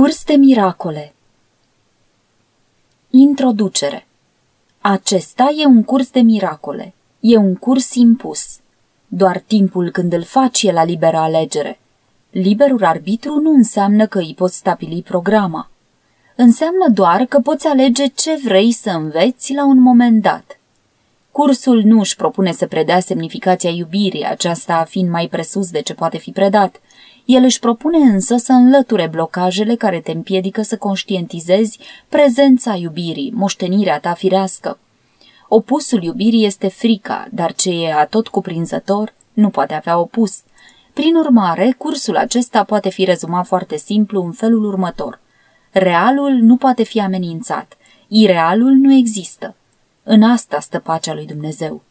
Curs de miracole Introducere Acesta e un curs de miracole. E un curs impus. Doar timpul când îl faci e la liberă alegere. Liberul arbitru nu înseamnă că îi poți stabili programa. Înseamnă doar că poți alege ce vrei să înveți la un moment dat. Cursul nu își propune să predea semnificația iubirii, aceasta fiind mai presus de ce poate fi predat. El își propune însă să înlăture blocajele care te împiedică să conștientizezi prezența iubirii, moștenirea ta firească. Opusul iubirii este frica, dar ce e atot cuprinzător nu poate avea opus. Prin urmare, cursul acesta poate fi rezumat foarte simplu în felul următor. Realul nu poate fi amenințat, irealul nu există. În asta stă pacea lui Dumnezeu.